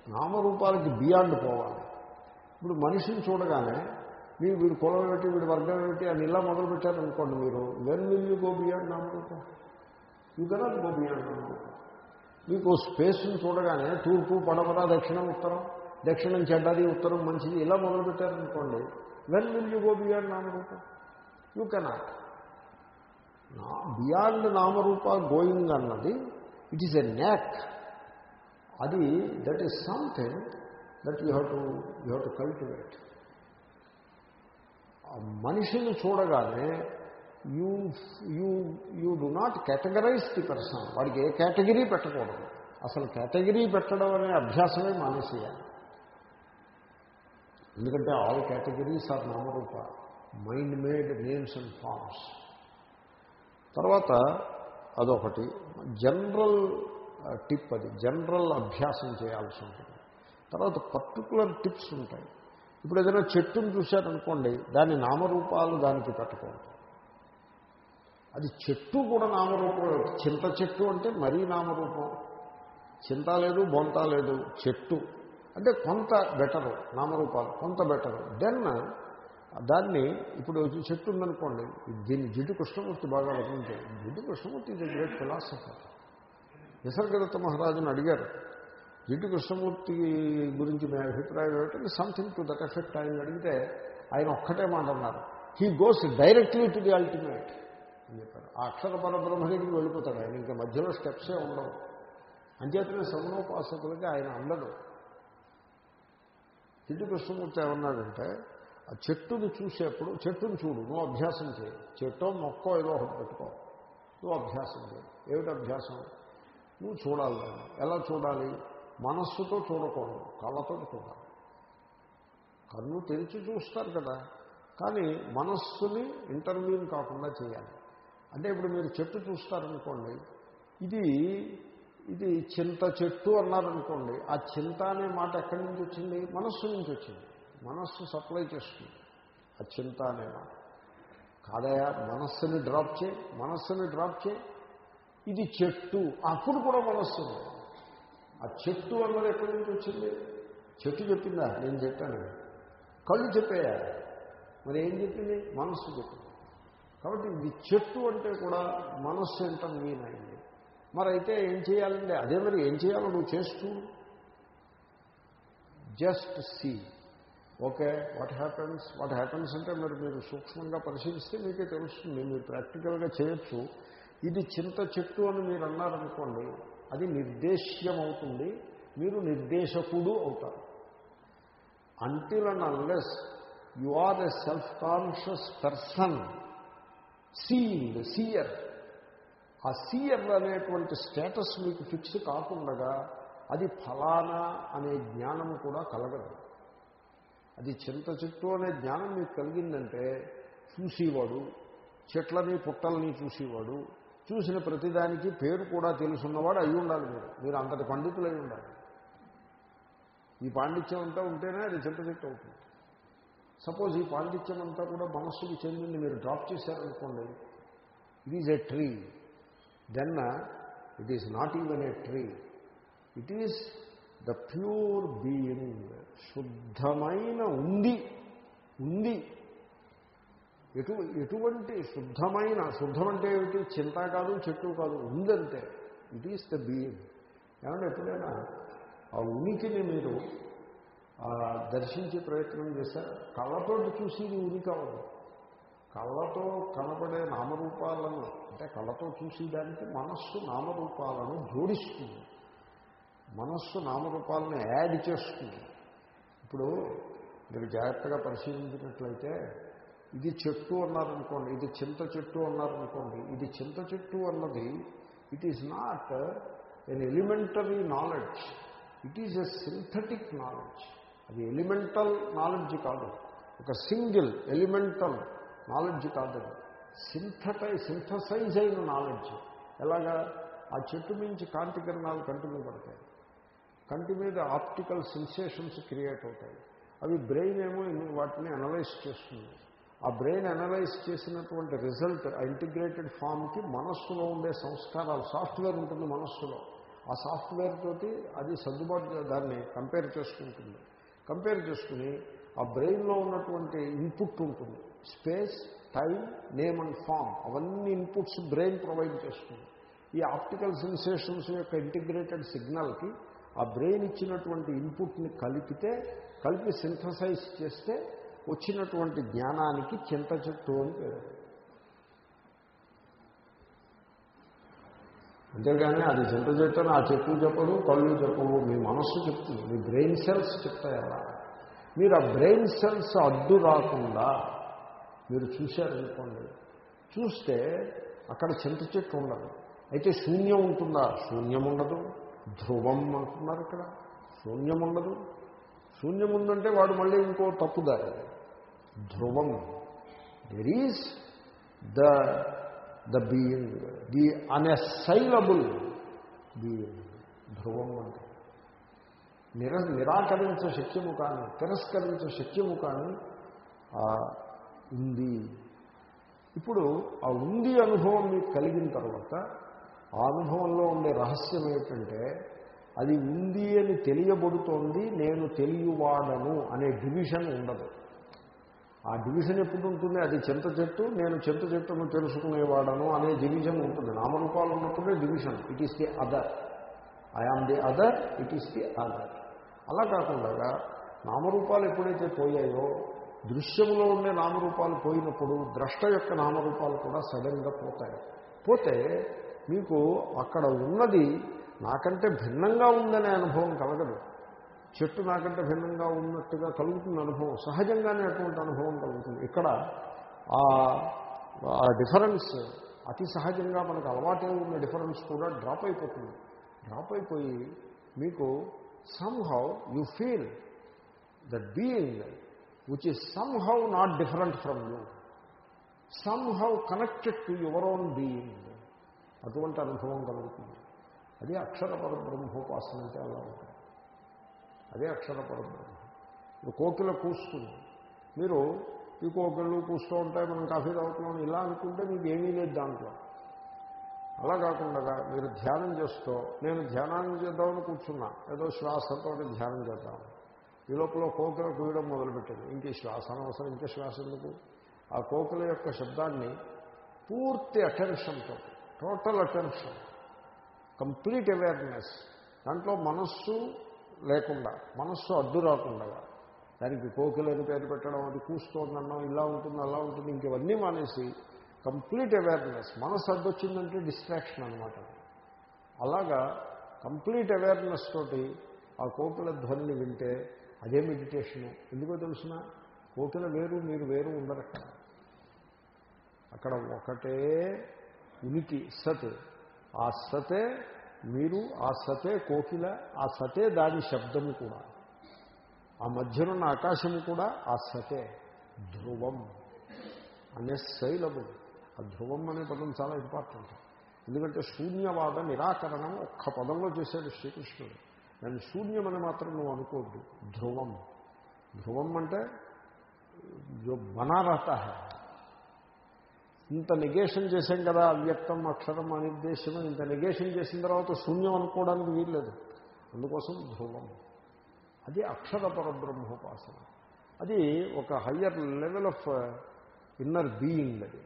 A: నామరూపాలకి బియాండ్ పోవాలి. ఇప్పుడు మనిషిని చూడగానే మీరు వీడు కులం ఏమిటి వీడి వర్గం ఏమిటి అని ఇలా మొదలు పెట్టారనుకోండి మీరు when will you go beyond నామరూపం? You cannot go beyond నామరూపం. మీకు స్పేస్ని చూడగానే తూర్పు పడమర దక్షిణం ఉత్తరం. దక్షిణం చెడ్డది ఉత్తరం మంచిది ఇలా మొదలుపెట్టారనుకోండి when will you go beyond నామరూపం? You cannot beyond నామరూప గోయింగ్ అన్నది ఇట్ ఈస్ ఎ న్యాక్ అది that is something that you have to you have to cultivate మనిషిని చూడగానే you you you do not categorize the person. వాడికి ఏ category పెట్టకూడదు. అసలు category పెట్టడం అనే అభ్యాసమే మానేసేయాలి. ఎందుకంటే ఆల్ కేటగిరీస్ ఆర్ నామరూప. Mind made names and forms. తర్వాత అదొకటి. జనరల్ టిప్ అది. జనరల్ అభ్యాసం చేయాల్సి ఉంటుంది. తర్వాత పర్టికులర్ టిప్స్ ఉంటాయి. ఇప్పుడు ఏదైనా చెట్టును చూశారనుకోండి దాని నామరూపాలు దానికి పెట్టకూడదు. అది చెట్టు కూడా నామరూపం. చింత చెట్టు అంటే మరీ నామరూపం. చింత లేదు బొంత లేదు చెట్టు. అంటే కొంత బెటరు నామరూపాలు కొంత బెటరు. దెన్ దాన్ని ఇప్పుడు చెట్టు ఉందనుకోండి దీన్ని జిడ్డు కృష్ణమూర్తి బాగా వర్ణించారు జిడ్డు కృష్ణమూర్తి ఇది గ్రేట్ ఫిలాసఫర్ నిసర్గదత్త మహారాజును అడిగారు జిడ్డు కృష్ణమూర్తి గురించి మీ అభిప్రాయం ఏమిటంటే సంథింగ్ టు దట్ ఎఫెక్ట్ ఆయన అడిగితే ఆయన ఒక్కటే మాట అన్నారు. He goes directly to the ultimate అని చెప్పారు. ఆ అక్షర పరబ్రహ్మ దగ్గరికి వెళ్ళిపోతాడు ఆయన. ఇంకా మధ్యలో స్టెప్సే ఉండవు. అంచేతనే సమనోపాసకులకి ఆయన అందడు జిడ్డు కృష్ణమూర్తి ఏమన్నాడంటే ఆ చెట్టుని చూసేప్పుడు చెట్టుని చూడు నువ్వు అభ్యాసం చేయి. చెట్టో మొక్కో ఏదో ఒకటి పెట్టుకో. నువ్వు అభ్యాసం చేయి. ఏమిటి అభ్యాసం? నువ్వు చూడాలి దాన్ని. ఎలా చూడాలి? మనస్సుతో చూడకూడదు కళ్ళతో చూడాలి. కన్ను తెరిచి చూస్తారు కదా. కానీ మనస్సుని ఇంటర్వ్యూని కాకుండా చేయాలి. అంటే ఇప్పుడు మీరు చెట్టు చూస్తారనుకోండి ఇది ఇది చింత చెట్టు అన్నారనుకోండి ఆ చింత అనే మాట ఎక్కడి నుంచి వచ్చింది? మనస్సు నుంచి వచ్చింది. మనస్సు సప్లై చేస్తుంది ఆ చింత అనే మాట. కాదయా మనస్సుని డ్రాప్ చేయి మనస్సుని డ్రాప్ చేయి. ఇది చెట్టు అప్పుడు కూడా మనస్సు ఆ చెట్టు అన్నది ఎక్కడి నుంచి వచ్చింది? చెట్టు చెప్పిందా? నేను చెప్పాను. కళ్ళు చెప్పాయా? మరి ఏం చెప్పింది? మనస్సు చెప్పింది. కాబట్టి ఇది చెట్టు అంటే కూడా మనస్సు ఇంటర్వ్యూన్ అయింది మరి అయితే ఏం చేయాలండి? అదే మరి ఏం చేయాలో నువ్వు చేస్తూ just see okay what happens what happens అంటే మరి మీరు సూక్ష్మంగా పరిశీలిస్తే మీకే తెలుస్తుంది. మీరు ప్రాక్టికల్గా చేయొచ్చు. ఇది చింత చెట్టు అని మీరు అన్నారనుకోండి అది నిర్దేశ్యం అవుతుంది మీరు నిర్దేశకుడు అవుతారు. Until and unless you are a self conscious person seeing seer. ఆ సీయర్ అనేటువంటి స్టేటస్ మీకు ఫిక్స్ కాకుండా అది ఫలానా అనే జ్ఞానం కూడా కలగదు. అది చింత చెట్టు అనే జ్ఞానం మీకు కలిగిందంటే చూసేవాడు చెట్లని పుట్టల్ని చూసేవాడు చూసిన ప్రతిదానికి పేరు కూడా తెలుసున్నవాడు అయి ఉండాలి మీరు. మీరు అంతటి పండితులు అయి ఉండాలి. ఈ పాండిత్యం అంతా ఉంటేనే అది చింత చెట్టు అవుతుంది. సపోజ్ ఈ పాండిత్యం అంతా కూడా మనస్సుకి చెందింది మీరు డ్రాప్ చేశారనుకోండి it is a tree then it is not even a tree it is the pure being శుద్ధమైన ఉంది. ఉంది. ఎటు ఎటువంటి శుద్ధమైన శుద్ధం అంటే ఏమిటి? చింత కాదు చెట్టు కాదు ఉందంటే. ఇట్ ఈస్ ద బీయింగ్ ఏమంటే ఎప్పుడైనా ఆ ఉనికిని మీరు దర్శించే ప్రయత్నం చేశారు. కళ్ళతో చూసి ఉరి అవ్వదు. కళ్ళతో కనబడే నామరూపాలను అంటే కళ్ళతో చూసేదానికి మనస్సు నామరూపాలను జోడిస్తుంది. మనస్సు నామరూపాలను యాడ్ చేస్తుంది. ఇప్పుడు మీరు జాగ్రత్తగా పరిశీలించినట్లయితే ఇది చెట్టు అన్నారనుకోండి ఇది చింత చెట్టు అన్నారనుకోండి ఇది చింత చెట్టు అన్నది it is not an elementary knowledge it is a synthetic knowledge అది ఎలిమెంటల్ నాలెడ్జ్ కాదు. ఒక సింగిల్ ఎలిమెంటల్ నాలెడ్జ్ కాదు సింథటై సింథసైజ్ అయిన నాలెడ్జ్ ఎలాగా? ఆ చెట్టు మించి కాంతి కిరణాలు కంటి మీద పడతాయి. కంటి మీద ఆప్టికల్ సెన్సేషన్స్ క్రియేట్ అవుతాయి. అవి బ్రెయిన్ ఏమో వాటిని అనలైజ్ చేస్తుంది. ఆ బ్రెయిన్ అనలైజ్ చేసినటువంటి రిజల్ట్ ఆ ఇంటిగ్రేటెడ్ ఫామ్కి మనస్సులో ఉండే సంస్కారాలు సాఫ్ట్వేర్ ఉంటుంది మనస్సులో. ఆ సాఫ్ట్వేర్ తోటి అది సర్దుబాటు దాన్ని కంపేర్ చేసుకుంటుంది. కంపేర్ చేసుకుని ఆ బ్రెయిన్లో ఉన్నటువంటి ఇన్పుట్ ఉంటుంది. Space time name and form అవన్నీ ఇన్పుట్స్ బ్రెయిన్ ప్రొవైడ్ చేస్తుంది. ఈ ఆప్టికల్ సెన్సేషన్స్ యొక్క ఇంటిగ్రేటెడ్ సిగ్నల్కి ఆ బ్రెయిన్ ఇచ్చినటువంటి ఇన్పుట్ని కలిపితే కలిపి సింథసైజ్ చేస్తే వచ్చినటువంటి జ్ఞానానికి చింత చెట్టు అని పేరు. అంతేగాని అది చింత చెట్టు ఆ చెట్టు చెప్పడు కళ్ళు చెప్పవు మీ మనస్సు చెప్తుంది మీ బ్రెయిన్ సెల్స్ చెప్తాయి అలా. మీరు ఆ బ్రెయిన్ సెల్స్ అడ్డు రాకుండా మీరు చూశారనుకోండి చూస్తే అక్కడ చింత చెట్టు ఉండదు. అయితే శూన్యం ఉంటుందా? శూన్యం ఉండదు. ధ్రువం అంటున్నారు ఇక్కడ. శూన్యం ఉండదు. శూన్యం ఉందంటే వాడు మళ్ళీ ఇంకో తప్పుదారి ధ్రువం. There is the the being the unassailable being ధ్రువం అంటే నిర నిరాకరించ శక్యము కానీ తిరస్కరించ శక్యము కానీ ఉంది. ఇప్పుడు ఆ ఉంది అనుభవం మీకు కలిగిన తర్వాత ఆ అనుభవంలో ఉండే రహస్యం ఏమిటంటే అది ఉంది అని తెలియబడుతోంది నేను తెలియవాడను అనే డివిజన్ ఉండదు. ఆ డివిజన్ ఎప్పుడు ఉంటుంది? అది చింత చెట్టు నేను చింత చెట్టును తెలుసుకునేవాడను అనే డివిజన్ ఉంటుంది. నామరూపాలు ఉన్నప్పుడే division. It is the other I am the other it is the other అలా కాకుండా నామరూపాలు ఎప్పుడైతే పోయాయో దృశ్యములో ఉండే నామరూపాలు పోయినప్పుడు ద్రష్ట యొక్క నామరూపాలు కూడా సడన్గా పోతాయి. పోతే మీకు అక్కడ ఉన్నది నాకంటే భిన్నంగా ఉందనే అనుభవం కలగదు. చెట్టు నాకంటే భిన్నంగా ఉన్నట్టుగా కలుగుతుంది అనుభవం సహజంగానే అటువంటి అనుభవం కలుగుతుంది. ఇక్కడ ఆ డిఫరెన్స్ అతి సహజంగా మనకు అలవాటే ఉన్న డిఫరెన్స్ కూడా డ్రాప్ అయిపోతుంది. డ్రాప్ అయిపోయి మీకు somehow you feel that being which is somehow not different from you somehow connected to your own being అటువంటి అనుభవం కలుగుతుంది. అది అక్షర బ్రహ్మోపాసన అంటే అలా ఉంటుంది. అదే అక్షర పరబ్రహ్మ ఇప్పుడు కోకిల కూస్తుంది. మీరు ఈ కోకిళ్ళు కూస్తూ ఉంటాయి మనం కాఫీ తాగుతున్నాం ఇలా అనుకుంటే మీకు ఏమీ లేదు దాంట్లో. అలా కాకుండా మీరు ధ్యానం చేస్తూ నేను ధ్యానాన్ని చేద్దామని కూర్చున్నా ఏదో శ్వాసతో ధ్యానం చేద్దాం. ఈ లోపల కోకిల కూయడం మొదలుపెట్టింది ఇంక శ్వాస అనవసరం ఇంకా శ్వాస ఎందుకు? ఆ కోకిల యొక్క శబ్దాన్ని పూర్తి అటెన్షన్తో టోటల్ అటెన్షన్ కంప్లీట్ అవేర్నెస్. దాంట్లో మనస్సు లేకుండా మనస్సు అడ్డు రాకుండా దానికి కోకిలని పేరు పెట్టడం అది కూస్తోందన్నాం ఇలా ఉంటుంది అలా ఉంటుంది ఇంకవన్నీ మానేసి కంప్లీట్ అవేర్నెస్ మనసు అడ్డొచ్చిందంటే డిస్ట్రాక్షన్ అనమాట అలాగా కంప్లీట్ అవేర్నెస్ తోటి ఆ కోకిల ధ్వనిని వింటే అదే మెడిటేషను. ఎందుకో తెలుసిన? కోకిల వేరు మీరు వేరు ఉండరు అక్కడ. అక్కడ ఒకటే ఉనికి సత్. ఆ సతే మీరు ఆ సతే కోకిల ఆ సతే దాని శబ్దము కూడా. ఆ మధ్యనున్న ఆకాశము కూడా ఆ సతే ధ్రువం. అనే శైలము. ఆ ధ్రువం అనే పదం చాలా ఇంపార్టెంట్. ఎందుకంటే శూన్యవాద నిరాకరణం ఒక్క పదంలో చేశాడు శ్రీకృష్ణుడు. దాన్ని శూన్యమని మాత్రం నువ్వు అనుకోవద్దు. ధ్రువం. ధ్రువం అంటే జో బనా రహతా హై ఇంత నెగేషన్ చేశాం కదా అవ్యక్తం అక్షరం అనిర్దేశం ఇంత నెగేషన్ చేసిన తర్వాత శూన్యం అనుకోవడానికి వీల్లేదు. అందుకోసం ధ్రువం. అది అక్షర పరబ్రహ్మోపాసన. అది ఒక higher level of inner being అది.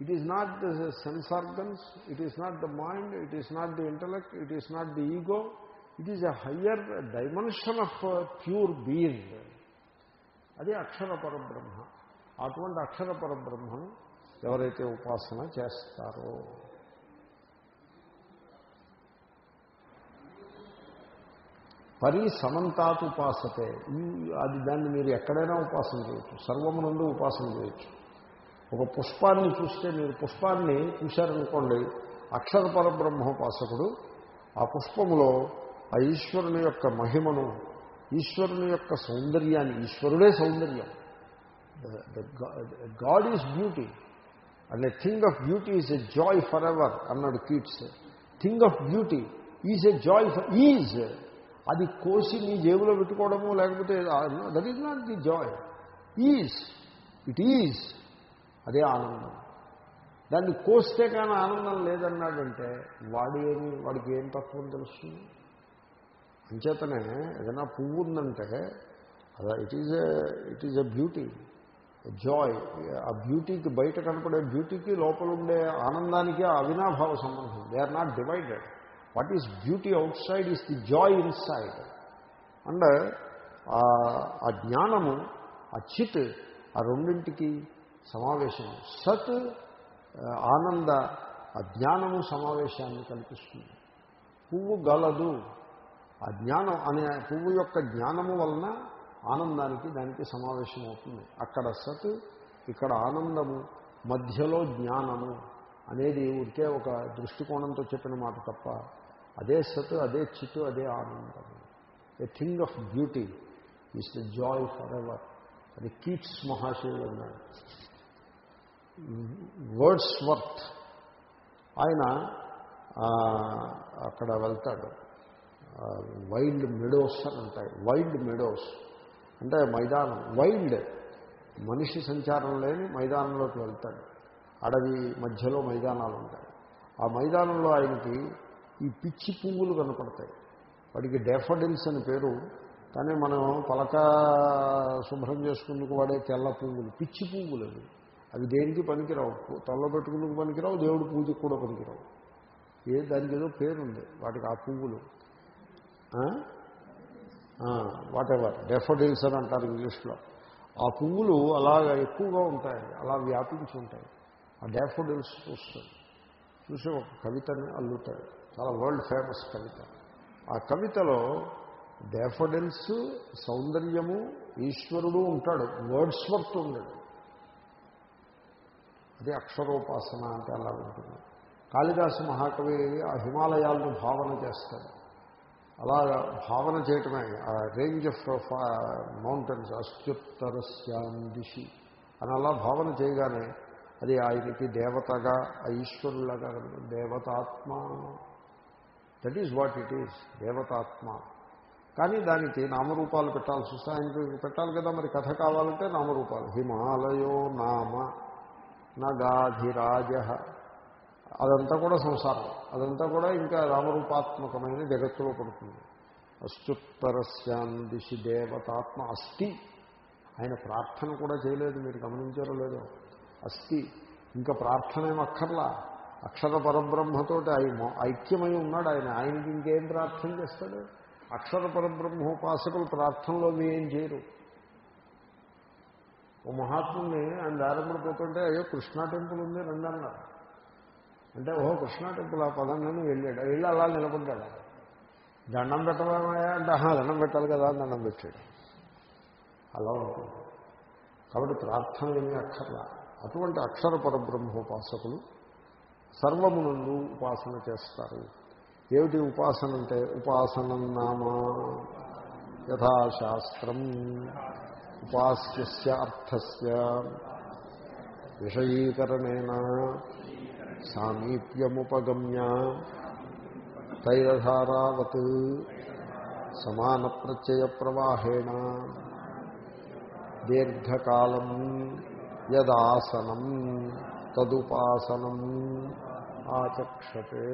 A: It is not the sense organs it is not the mind it is not the intellect it is not the ego it is a higher dimension of pure being అది అక్షర పరబ్రహ్మ. అటువంటి అక్షర పరబ్రహ్మను ఎవరైతే ఉపాసన చేస్తారో. పరి సమంతాత్ ఉపాసతే ఈ అది దాన్ని మీరు ఎక్కడైనా ఉపాసన చేయొచ్చు. సర్వమునందు ఉపాసన చేయొచ్చు. ఒక పుష్పాన్ని చూస్తే మీరు పుష్పాన్ని చూశారనుకోండి అక్షర పరబ్రహ్మోపాసకుడు ఆ పుష్పములో ఆ ఈశ్వరుని యొక్క మహిమను ఈశ్వరుని యొక్క సౌందర్యాన్ని ఈశ్వరుడే సౌందర్యం. God is beauty and thing of beauty is a joy for ever అన్నాడు Keats thing of beauty is a joy for is అది కోసి నీ జేబులో పెట్టుకోవడము లేకపోతే that is not the joy is it is అదే ఆనందం. దాన్ని కోస్తే కానీ ఆనందం లేదన్నాడంటే వాడి ఏమి వాడికి ఏం తత్వం తెలుస్తుంది? అంచేతనే ఏదైనా పువ్వు ఉందంటే అదే it is a it is a beauty joy ఆ బ్యూటీకి బయట కనపడే బ్యూటీకి లోపల ఉండే ఆనందానికి అవినాభావ సంబంధం. They are not divided what is beauty outside is the joy inside and ఆ జ్ఞానము ఆ చిత్ ఆ రెండింటికి సమావేశం. సత్ ఆనంద ఆ జ్ఞానము సమావేశాన్ని కల్పిస్తుంది. పువ్వు గలదు. ఆ జ్ఞానం అనే పువ్వు యొక్క జ్ఞానము వలన ఆనందానికి దానికి సమావేశం అవుతుంది అక్కడ సత్ ఇక్కడ ఆనందము మధ్యలో జ్ఞానము అనేది ఉంటే ఒక దృష్టికోణంతో చెప్పిన మాట తప్ప అదే సత్ అదే చిత్ అదే ఆనందము. A thing of beauty is the joy forever అది కీట్స్ మహాశయులు అన్నాడు వర్డ్స్ వర్త్ ఆయన అక్కడ వెళ్తాడు. వైల్డ్ మెడోస్ అని ఉంటాయి వైల్డ్ మెడోస్ అంటే మైదానం వైల్డ్. మనిషి సంచారం లేని మైదానంలోకి వెళ్తాడు. అడవి మధ్యలో మైదానాలు ఉంటాయి. ఆ మైదానంలో ఆయనకి ఈ పిచ్చి పువ్వులు కనపడతాయి. వాడికి డెఫడిల్స్ అని పేరు. కానీ మనం పలక శుభ్రం చేసుకుందుకు వాడే తెల్ల పువ్వులు పిచ్చి పువ్వులు అవి. అవి దేనికి పనికిరావు? తల్ల పెట్టుకుందుకు పనికిరావు దేవుడి పూజకు కూడా పనికిరావు. ఏ దానికి ఏదో పేరుంది వాటికి ఆ పువ్వులు. వాట్ ఎవర్ డెఫోడిల్స్ అని అంటారు ఇంగ్లీష్లో. ఆ పువ్వులు అలాగా ఎక్కువగా ఉంటాయి అలా వ్యాపించి ఉంటాయి. ఆ డాఫోడిల్స్ చూస్తాడు చూసి ఒక కవితని అల్లుతాడు. చాలా వరల్డ్ ఫేమస్ కవిత. ఆ కవితలో డాఫోడిల్స్ సౌందర్యము ఈశ్వరుడు ఉంటాడు. వర్డ్స్ వర్త్ ఉండడు అది అక్షరోపాసన అంటే అలా ఉంటుంది. కాళిదాసు మహాకవి ఆ హిమాలయాలను భావన చేస్తాడు. అలా భావన చేయటమే. ఆ రేంజ్ ఆఫ్ మౌంటైన్స్ అత్యుత్తరస్యాం దిశి అని అలా భావన చేయగానే అది ఆయనకి దేవతగా ఆ ఈశ్వరులాగా దేవతాత్మ. That is what it is దేవతాత్మ. కానీ దానికి నామరూపాలు పెట్టాల్సి వస్తే ఆయనకి పెట్టాలి కదా మరి కథ కావాలంటే నామరూపాలు. హిమాలయో నామ నగాధిరాజ అదంతా కూడా సంసారం. అదంతా కూడా ఇంకా రామరూపాత్మకమైన జగత్తులో పడుతుంది. అత్యుత్తరస్యాం దిశి దేవతాత్మ అస్థి. ఆయన ప్రార్థన కూడా చేయలేదు మీరు గమనించారో లేదో. అస్థి. ఇంకా ప్రార్థన ఏమక్కర్లా అక్షర పరబ్రహ్మతోటి ఆయన ఐక్యమై ఉన్నాడు ఆయన. ఆయనకి ఇంకేం ప్రార్థన చేస్తాడు? అక్షర పరబ్రహ్మోపాసకులు ప్రార్థనలో ఏం చేయరు? ఓ మహాత్ముని ఆయన దారంపడిపోతుంటే అయ్యో కృష్ణా టెంపుల్ ఉంది రండి అన్నారు అంటే ఓహో కృష్ణా టెంపుల్ ఆ పదంలోనే వెళ్ళాడు. వెళ్ళి అలా నిలబడ్డాడు దండం పెట్టమా అంటే ఆహా దండం పెట్టాలి కదా అని దండం పెట్టాడు. అలా ఉంటుంది. కాబట్టి ప్రార్థన ఏమీ అక్కర్లా అటువంటి అక్షర పరబ్రహ్మోపాసకులు సర్వమునందు ఉపాసన చేస్తారు. ఏమిటి ఉపాసన అంటే ఉపాసనం నామా యథాశాస్త్రం ఉపాస్య అర్థస్య విషయీకరణేన సామీప్యముపగమ్య తైరధారావత్ సమాన ప్రత్యయ ప్రవాహేణ దీర్ఘకాలం యదాసనం తదుపాసనం ఆచక్షతే.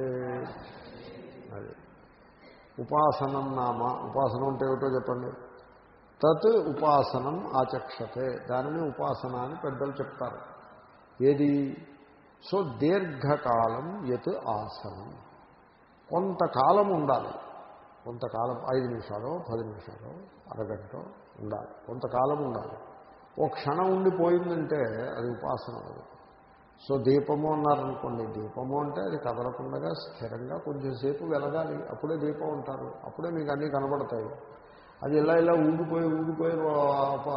A: అది ఉపాసనం నామ ఉపాసనం అంటే ఏమిటో చెప్పండి. తత్ ఉపాసనం ఆచక్షతే. దానిని ఉపాసన అని పెద్దలు చెప్తారు. ఏది? సో దీర్ఘకాలం యత్ ఆసనం. కొంతకాలం ఉండాలి. కొంతకాలం ఐదు నిమిషాలు పది నిమిషాలు అరగంట ఉండాలి. కొంతకాలం ఉండాలి. ఓ క్షణం ఉండిపోయిందంటే అది ఉపాసన సో దీపము అన్నారనుకోండి దీపము అంటే అది కదలకుండా స్థిరంగా కొంచెంసేపు వెలగాలి. అప్పుడే దీపం ఉంటారు అప్పుడే మీకు అన్నీ కనబడతాయి. అది ఇలా ఇలా ఊగిపోయి ఊగిపోయి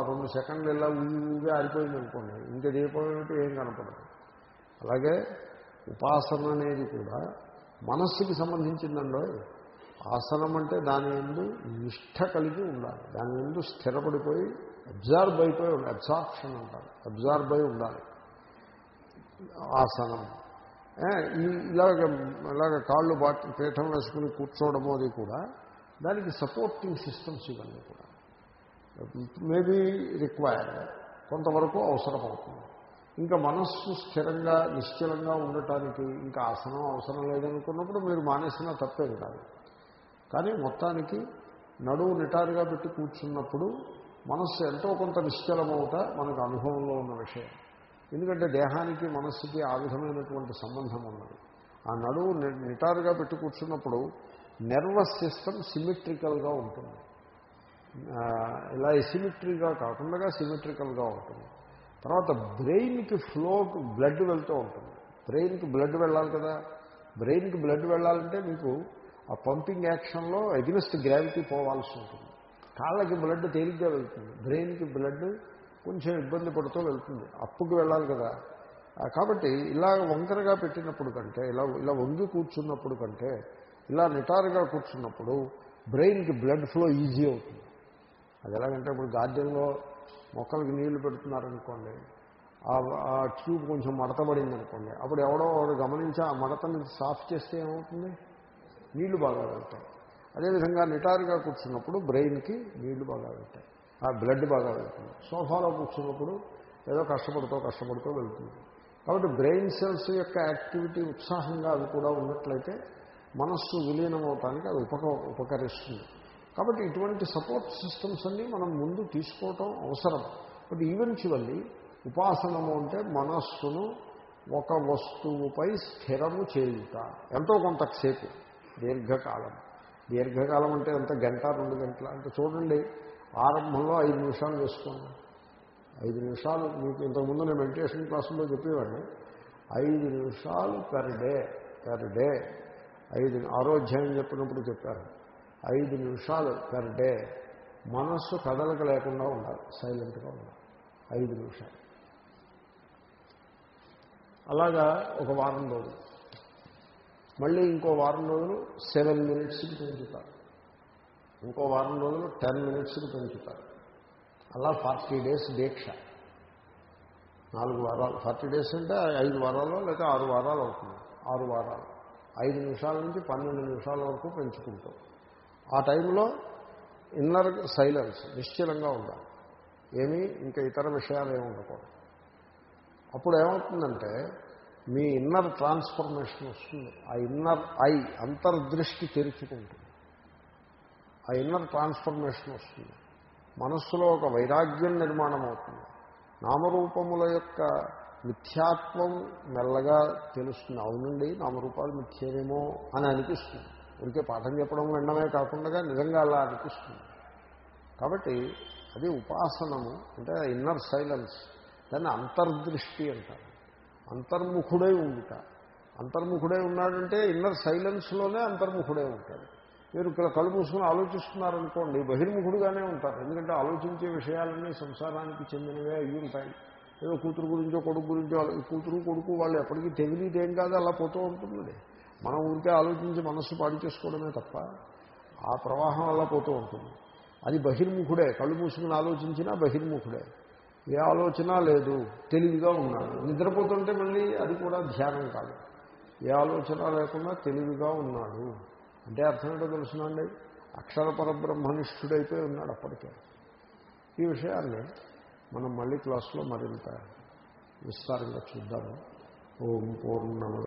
A: రెండు సెకండ్లు ఇలా ఊగి ఊగి ఆరిపోయింది అనుకోండి ఇంకా దీపం ఏమిటి? ఏం కనపడదు. అలాగే ఉపాసన అనేది కూడా మనస్సుకి సంబంధించిందండో ఆసనం అంటే దాని ఎందు నిష్ట కలిగి ఉండాలి. దాని ఎందు స్థిరపడిపోయి అబ్జార్బ్ అయిపోయి ఉండాలి. అబ్జార్ప్షన్ అంటారు అబ్జార్బ్ అయి ఉండాలి. ఆసనం. ఈ ఇలాగ ఇలాగ కాళ్ళు బాటి పీఠం వేసుకుని కూర్చోవడము అది కూడా దానికి సపోర్టింగ్ సిస్టమ్స్ ఇవన్నీ కూడా. మేబీ రిక్వైర్డ్ కొంతవరకు అవుతుంది ఇంకా మనస్సు స్థిరంగా నిశ్చలంగా ఉండటానికి ఇంకా ఆసనం అవసరం లేదనుకున్నప్పుడు మీరు మానేసినా తప్పేం కాదు. కానీ మొత్తానికి నడువు నిటారుగా పెట్టి కూర్చున్నప్పుడు మనస్సు ఎంతో కొంత నిశ్చలమవుట మనకు అనుభవంలో ఉన్న విషయం. ఎందుకంటే దేహానికి మనస్సుకి ఆ విధమైనటువంటి సంబంధం ఉన్నది. ఆ నడువు నిటారుగా పెట్టి కూర్చున్నప్పుడు నెర్వస్ సిస్టమ్ సిమెట్రికల్గా ఉంటుంది. ఇలా సిమెట్రిక్గా కాకుండా సిమెట్రికల్గా ఉంటుంది. తర్వాత బ్రెయిన్కి ఫ్లో బ్లడ్ వెళ్తూ ఉంటుంది. బ్రెయిన్కి బ్లడ్ వెళ్ళాలి కదా? బ్రెయిన్కి బ్లడ్ వెళ్ళాలంటే మీకు ఆ పంపింగ్ యాక్షన్లో ఎగ్నెస్ట్ గ్రావిటీ పోవాల్సి ఉంటుంది. కాళ్ళకి బ్లడ్ తేలిగ్గా వెళ్తుంది. బ్రెయిన్కి బ్లడ్ కొంచెం ఇబ్బంది పడుతూ వెళ్తుంది. అప్పుకి వెళ్ళాలి కదా? కాబట్టి ఇలా వంకరగా పెట్టినప్పుడు కంటే ఇలా ఇలా వంగి కూర్చున్నప్పుడు కంటే ఇలా నిటారుగా కూర్చున్నప్పుడు బ్రెయిన్కి బ్లడ్ ఫ్లో ఈజీ అవుతుంది. అది ఎలాగంటే ఇప్పుడు గార్డెన్లో మొక్కలకి నీళ్ళు పెడుతున్నారనుకోండి ఆ- ఆ ట్యూబ్ కొంచెం మడతబడింది అనుకోండి అప్పుడు ఎవడో వాడు గమనించి ఆ మడతని సాఫ్ చేస్తే ఏమవుతుంది? నీళ్ళు బాగా వెళ్తాయి. అదేవిధంగా నిటారుగా కూర్చున్నప్పుడు బ్రెయిన్కి నీళ్ళు బాగా వెళ్తాయి. ఆ బ్లడ్ బాగా వెళ్తుంది. సోఫాలో కూర్చున్నప్పుడు ఏదో కష్టపడుతూ కష్టపడుతూ వెళ్తుంది. కాబట్టి బ్రెయిన్ సెల్స్ యొక్క యాక్టివిటీ ఉత్సాహంగా అది కూడా ఉన్నట్లయితే మనస్సు విలీనం అవటానికి అది ఉపక ఉపకరిస్తుంది. కాబట్టి ఇటువంటి సపోర్ట్ సిస్టమ్స్ అన్నీ మనం ముందు తీసుకోవటం అవసరం. బట్ ఈవెన్చువల్లీ ఉపాసనము అంటే మనస్సును ఒక వస్తువుపై స్థిరము చేయుట. ఎంతో కొంతసేపు దీర్ఘకాలం. దీర్ఘకాలం అంటే ఎంత గంట రెండు గంటల? అంటే చూడండి ఆరంభంలో ఐదు నిమిషాలు వేసుకోండి. ఐదు నిమిషాలు మీకు ఇంతకుముందు నేను మెడిటేషన్ క్లాసుల్లో చెప్పేవాడిని. ఐదు నిమిషాలు పెర్ డే పెర్ డే ఐదు ఆరోధ్యాయం చెప్పినప్పుడు చెప్పారు. ఐదు నిమిషాలు పెర్ డే మనస్సు కదలక లేకుండా ఉండాలి సైలెంట్గా ఉండాలి. ఐదు నిమిషాలు. అలాగా ఒక వారం రోజులు. మళ్ళీ ఇంకో వారం రోజులు సెవెన్ మినిట్స్కి పెంచుతారు. ఇంకో వారం రోజులు టెన్ మినిట్స్కి పెంచుతారు. అలా ఫార్టీ డేస్ దీక్ష. నాలుగు వారాలు. ఫార్టీ డేస్ అంటే ఐదు వారాలు లేదా ఆరు వారాలు అవుతుంది. ఆరు వారాలు. ఐదు నిమిషాల నుంచి పన్నెండు నిమిషాల వరకు పెంచుకుంటాం. ఆ టైంలో ఇన్నర్ సైలెన్స్ నిశ్చలంగా ఉండాలి. ఏమీ ఇంకా ఇతర విషయాలు ఏమి ఉండకూడదు. అప్పుడు ఏమవుతుందంటే మీ ఇన్నర్ ట్రాన్స్ఫర్మేషన్ వస్తుంది. ఆ ఇన్నర్ ఐ అంతర్దృష్టి తెరుచుకుంటుంది. ఆ ఇన్నర్ ట్రాన్స్ఫర్మేషన్ వస్తుంది. మనస్సులో ఒక వైరాగ్యం నిర్మాణం అవుతుంది నామరూపముల యొక్క మిథ్యాత్వం మెల్లగా తెలుస్తుంది. అవునండి నామరూపాలు మిథ్యేనేమో అని అనిపిస్తుంది. ఊరికే పాఠం చెప్పడం వినడమే కాకుండా నిజంగా అలా అనిపిస్తుంది. కాబట్టి అది ఉపాసనము అంటే ఇన్నర్ సైలెన్స్ దాన్ని అంతర్దృష్టి అంటారు. అంతర్ముఖుడై ఉండుట. అంతర్ముఖుడై ఉన్నాడంటే ఇన్నర్ సైలెన్స్లోనే అంతర్ముఖుడై ఉంటాడు. మీరు ఇక్కడ కళ్ళు మూసుకుని ఆలోచిస్తున్నారనుకోండి బహిర్ముఖుడుగానే ఉంటారు. ఎందుకంటే ఆలోచించే విషయాలన్నీ సంసారానికి చెందినవే అయ్యి ఉంటాయి. ఏదో కూతురు గురించో కొడుకు గురించో కూతురు కొడుకు వాళ్ళు ఎప్పటికీ తెగిలిదేం కాదు అలా పోతూ ఉంటుంది మనం ఊరికే ఆలోచించి మనస్సు పాడు చేసుకోవడమే తప్ప ఆ ప్రవాహం అలా పోతూ ఉంటుంది. అది బహిర్ముఖుడే. కళ్ళు మూసుకుని ఆలోచించినా బహిర్ముఖుడే. ఏ ఆలోచన లేదు. తెలివిగా ఉన్నాడు. నిద్రపోతుంటే మళ్ళీ అది కూడా ధ్యానం కాదు. ఏ ఆలోచన లేకుండా తెలివిగా ఉన్నాడు. అంటే అర్థం ఏంటో తెలుసునండి అక్షర పరబ్రహ్మనిష్ఠుడైపోయి ఉన్నాడు అప్పటికే. ఈ విషయాన్ని మనం మళ్ళీ క్లాస్లో మరింత విస్తారంగా చూద్దాము. ఓం పూర్ణమ